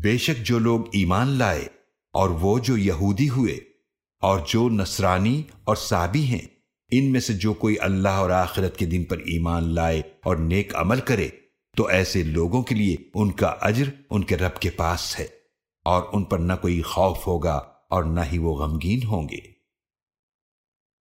بے شک جو لوگ ایمان لائے اور وہ جو یہودی ہوئے اور جو نصرانی اور سابی ہیں، ان میں سے جو کوئی اللہ اور آخرت کے دن پر ایمان لائے اور نیک عمل کرے، تو ایسے لوگوں کے لیے ان کا اجر ان کے رب کے پاس ہے اور ان پر نہ کوئی خوف ہوگا اور نہ ہی وہ غمگین ہوں گے۔